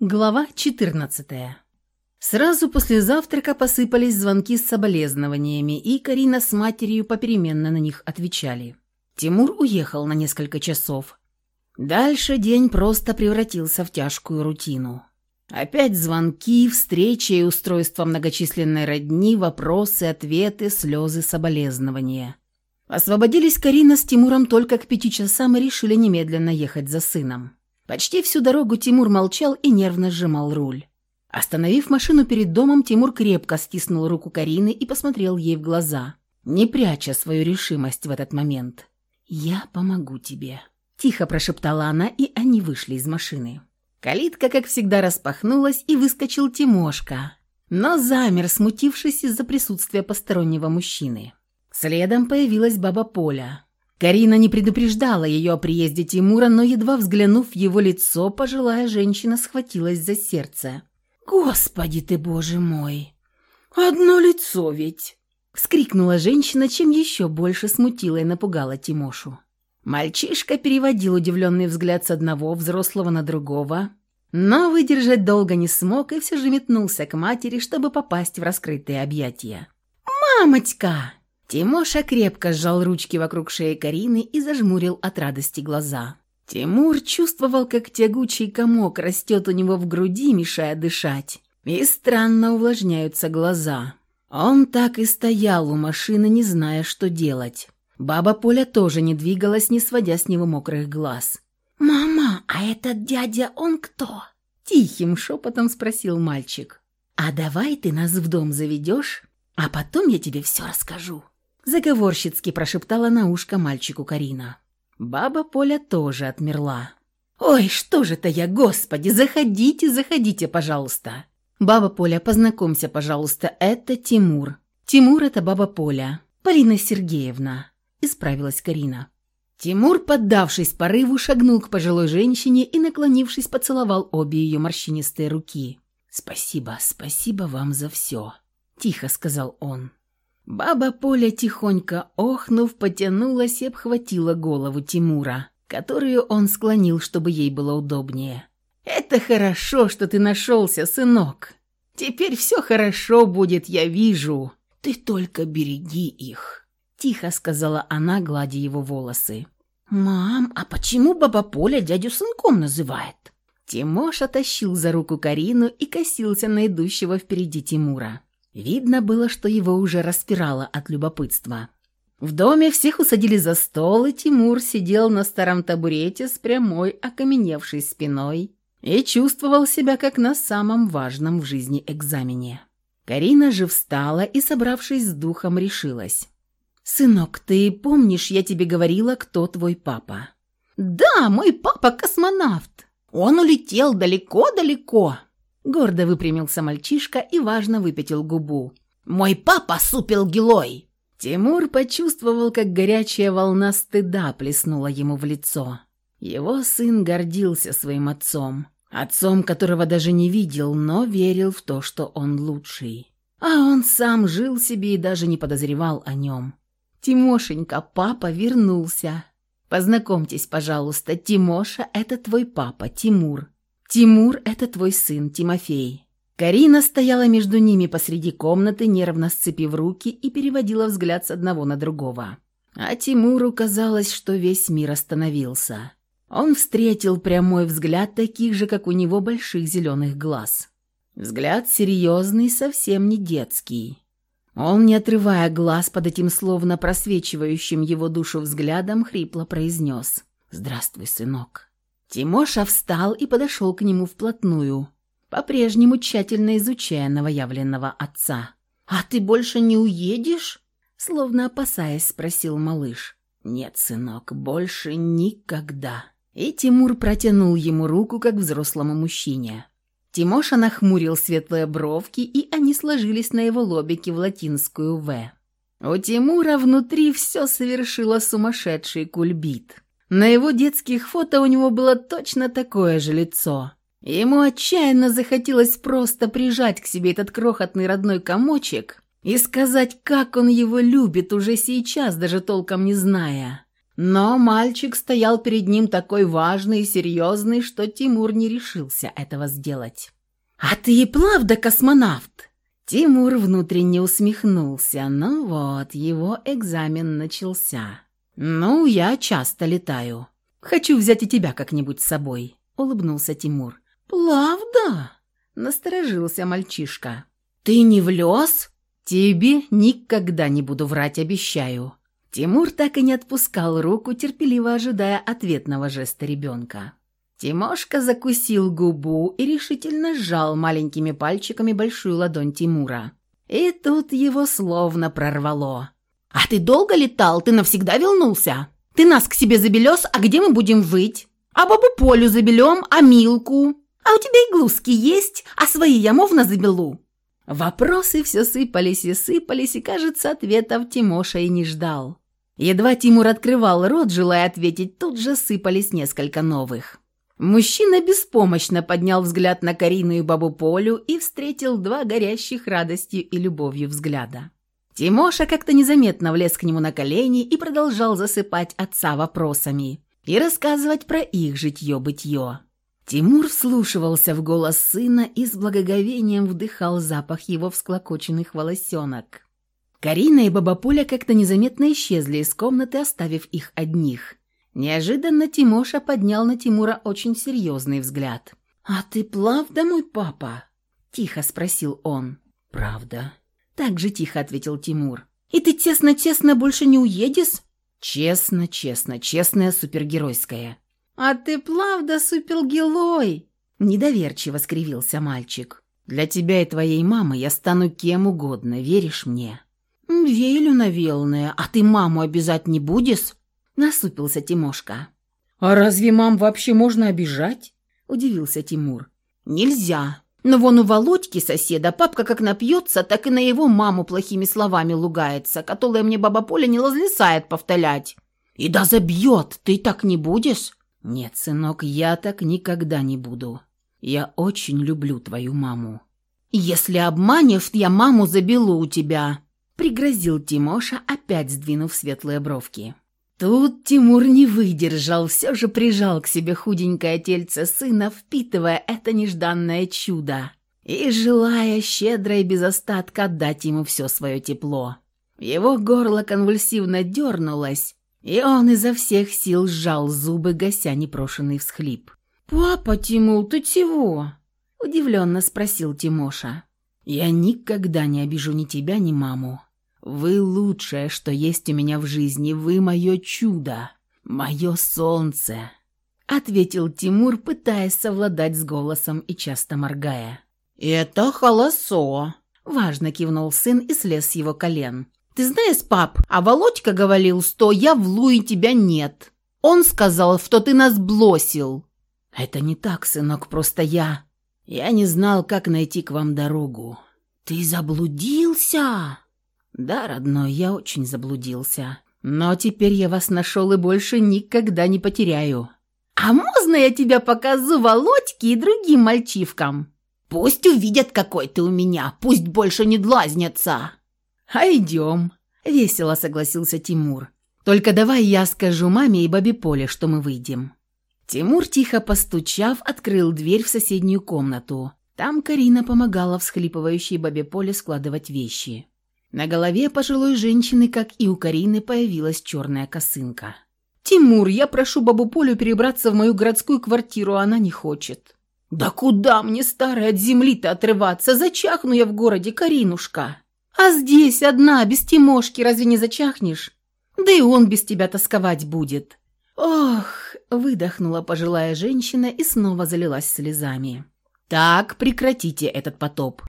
Глава 14. Сразу после завтрака посыпались звонки с соболезнованиями, и Карина с матерью попеременно на них отвечали. Тимур уехал на несколько часов. Дальше день просто превратился в тяжкую рутину. Опять звонки, встречи и устройство многочисленной родни, вопросы, ответы, слезы, соболезнования. Освободились Карина с Тимуром только к пяти часам и решили немедленно ехать за сыном. Почти всю дорогу Тимур молчал и нервно сжимал руль. Остановив машину перед домом, Тимур крепко стиснул руку Карины и посмотрел ей в глаза, не пряча свою решимость в этот момент. «Я помогу тебе», – тихо прошептала она, и они вышли из машины. Калитка, как всегда, распахнулась, и выскочил Тимошка, но замер, смутившись из-за присутствия постороннего мужчины. Следом появилась баба Поля. Карина не предупреждала ее о приезде Тимура, но, едва взглянув в его лицо, пожилая женщина схватилась за сердце. «Господи ты, боже мой! Одно лицо ведь!» Вскрикнула женщина, чем еще больше смутила и напугала Тимошу. Мальчишка переводил удивленный взгляд с одного взрослого на другого, но выдержать долго не смог и все же метнулся к матери, чтобы попасть в раскрытые объятия. «Мамочка!» Тимоша крепко сжал ручки вокруг шеи Карины и зажмурил от радости глаза. Тимур чувствовал, как тягучий комок растет у него в груди, мешая дышать, и странно увлажняются глаза. Он так и стоял у машины, не зная, что делать. Баба Поля тоже не двигалась, не сводя с него мокрых глаз. «Мама, а этот дядя, он кто?» Тихим шепотом спросил мальчик. «А давай ты нас в дом заведешь, а потом я тебе все расскажу». Заговорщицки прошептала на ушко мальчику Карина. Баба Поля тоже отмерла. «Ой, что же это я, господи, заходите, заходите, пожалуйста!» «Баба Поля, познакомься, пожалуйста, это Тимур. Тимур – это баба Поля. Полина Сергеевна», – исправилась Карина. Тимур, поддавшись порыву, шагнул к пожилой женщине и, наклонившись, поцеловал обе ее морщинистые руки. «Спасибо, спасибо вам за все», – тихо сказал он. Баба Поля, тихонько охнув, потянулась и обхватила голову Тимура, которую он склонил, чтобы ей было удобнее. «Это хорошо, что ты нашелся, сынок. Теперь все хорошо будет, я вижу. Ты только береги их», – тихо сказала она, гладя его волосы. «Мам, а почему баба Поля дядю сынком называет?» Тимоша тащил за руку Карину и косился на идущего впереди Тимура. Видно было, что его уже распирало от любопытства. В доме всех усадили за стол, и Тимур сидел на старом табурете с прямой, окаменевшей спиной и чувствовал себя как на самом важном в жизни экзамене. Карина же встала и, собравшись с духом, решилась. «Сынок, ты помнишь, я тебе говорила, кто твой папа?» «Да, мой папа космонавт. Он улетел далеко-далеко. Гордо выпрямился мальчишка и важно выпятил губу. «Мой папа супил гилой!» Тимур почувствовал, как горячая волна стыда плеснула ему в лицо. Его сын гордился своим отцом. Отцом, которого даже не видел, но верил в то, что он лучший. А он сам жил себе и даже не подозревал о нем. «Тимошенька, папа вернулся. Познакомьтесь, пожалуйста, Тимоша – это твой папа, Тимур. «Тимур – это твой сын, Тимофей». Карина стояла между ними посреди комнаты, нервно сцепив руки и переводила взгляд с одного на другого. А Тимуру казалось, что весь мир остановился. Он встретил прямой взгляд таких же, как у него, больших зеленых глаз. Взгляд серьезный, совсем не детский. Он, не отрывая глаз под этим словно просвечивающим его душу взглядом, хрипло произнес «Здравствуй, сынок». Тимоша встал и подошел к нему вплотную, по-прежнему тщательно изучая новоявленного отца. «А ты больше не уедешь?» Словно опасаясь, спросил малыш. «Нет, сынок, больше никогда». И Тимур протянул ему руку, как взрослому мужчине. Тимоша нахмурил светлые бровки, и они сложились на его лобике в латинскую «В». У Тимура внутри все совершило сумасшедший кульбит. На его детских фото у него было точно такое же лицо. Ему отчаянно захотелось просто прижать к себе этот крохотный родной комочек и сказать, как он его любит уже сейчас, даже толком не зная. Но мальчик стоял перед ним такой важный и серьезный, что Тимур не решился этого сделать. «А ты и правда космонавт?» Тимур внутренне усмехнулся. Ну вот, его экзамен начался. «Ну, я часто летаю. Хочу взять и тебя как-нибудь с собой», — улыбнулся Тимур. «Правда?» — насторожился мальчишка. «Ты не влез?» «Тебе никогда не буду врать, обещаю». Тимур так и не отпускал руку, терпеливо ожидая ответного жеста ребенка. Тимошка закусил губу и решительно сжал маленькими пальчиками большую ладонь Тимура. И тут его словно прорвало. «А ты долго летал? Ты навсегда вернулся? Ты нас к себе забелёс, а где мы будем выть? А бабу Полю забелём, а Милку? А у тебя иглуски есть, а свои я мовно забелу?» Вопросы все сыпались и сыпались, и, кажется, ответов Тимоша и не ждал. Едва Тимур открывал рот, желая ответить, тут же сыпались несколько новых. Мужчина беспомощно поднял взгляд на Карину и бабу Полю и встретил два горящих радостью и любовью взгляда. Тимоша как-то незаметно влез к нему на колени и продолжал засыпать отца вопросами и рассказывать про их житье-бытье. Тимур вслушивался в голос сына и с благоговением вдыхал запах его всклокоченных волосенок. Карина и баба Поля как-то незаметно исчезли из комнаты, оставив их одних. Неожиданно Тимоша поднял на Тимура очень серьезный взгляд. «А ты правда мой папа?» – тихо спросил он. «Правда», так же тихо ответил Тимур. «И ты честно-честно больше не уедешь?» «Честно, честно, честная супергеройская». «А ты правда супергерой?» Недоверчиво скривился мальчик. «Для тебя и твоей мамы я стану кем угодно, веришь мне?» «Верю, наверное. А ты маму обижать не будешь?» Насупился Тимошка. «А разве мам вообще можно обижать?» Удивился Тимур. «Нельзя. Но вон у Володьки соседа папка как напьется, так и на его маму плохими словами лугается, которая мне баба Поля не лазлисает повторять. И да забьет, ты так не будешь? Нет, сынок, я так никогда не буду. Я очень люблю твою маму. Если обманешь, я маму забелу у тебя, пригрозил Тимоша, опять сдвинув светлые бровки. Тут Тимур не выдержал, все же прижал к себе худенькое тельце сына, впитывая это нежданное чудо и желая щедро и без остатка отдать ему все свое тепло. Его горло конвульсивно дернулось, и он изо всех сил сжал зубы, гася непрошенный всхлип. «Папа, Тимул, ты чего?» – удивленно спросил Тимоша. «Я никогда не обижу ни тебя, ни маму», вы лучшее, что есть у меня в жизни, вы мое чудо, мое солнце», — ответил Тимур, пытаясь совладать с голосом и часто моргая. «Это холосо», — важно кивнул сын и слез с его колен. «Ты знаешь, пап, а Володька говорил, что я в Луи тебя нет. Он сказал, что ты нас блосил». «Это не так, сынок, просто я... Я не знал, как найти к вам дорогу». «Ты заблудился?» «Да, родной, я очень заблудился. Но теперь я вас нашел и больше никогда не потеряю». «А можно я тебя покажу Володьке и другим мальчивкам? Пусть увидят, какой ты у меня, пусть больше не длазнятся». «А идем», — весело согласился Тимур. «Только давай я скажу маме и бабе Поле, что мы выйдем». Тимур, тихо постучав, открыл дверь в соседнюю комнату. Там Карина помогала всхлипывающей бабе Поле складывать вещи. На голове пожилой женщины, как и у Карины, появилась черная косынка. «Тимур, я прошу бабу Полю перебраться в мою городскую квартиру, а она не хочет». «Да куда мне, старой, от земли-то отрываться? Зачахну я в городе, Каринушка. А здесь одна, без Тимошки, разве не зачахнешь? Да и он без тебя тосковать будет». «Ох!» – выдохнула пожилая женщина и снова залилась слезами. «Так, прекратите этот потоп.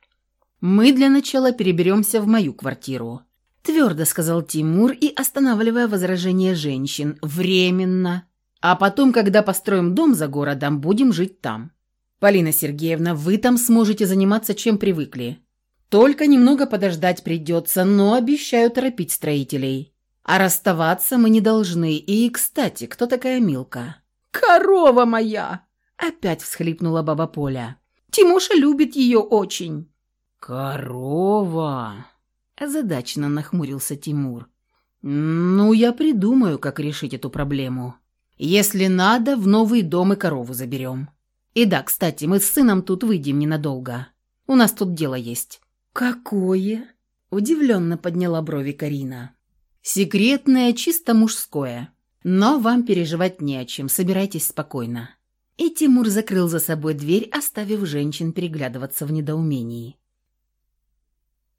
«Мы для начала переберемся в мою квартиру», – твердо сказал Тимур и, останавливая возражение женщин, «временно. А потом, когда построим дом за городом, будем жить там. Полина Сергеевна, вы там сможете заниматься, чем привыкли. Только немного подождать придется, но обещаю торопить строителей. А расставаться мы не должны. И, кстати, кто такая Милка?» «Корова моя!» – опять всхлипнула баба Поля. «Тимоша любит ее очень». «Корова!» – озадаченно нахмурился Тимур. Ну, я придумаю, как решить эту проблему. Если надо, в новый дом и корову заберем. И да, кстати, мы с сыном тут выйдем ненадолго. У нас тут дело есть». «Какое?» – удивленно подняла брови Карина. «Секретное, чисто мужское. Но вам переживать не о чем, собирайтесь спокойно». И Тимур закрыл за собой дверь, оставив женщин переглядываться в недоумении.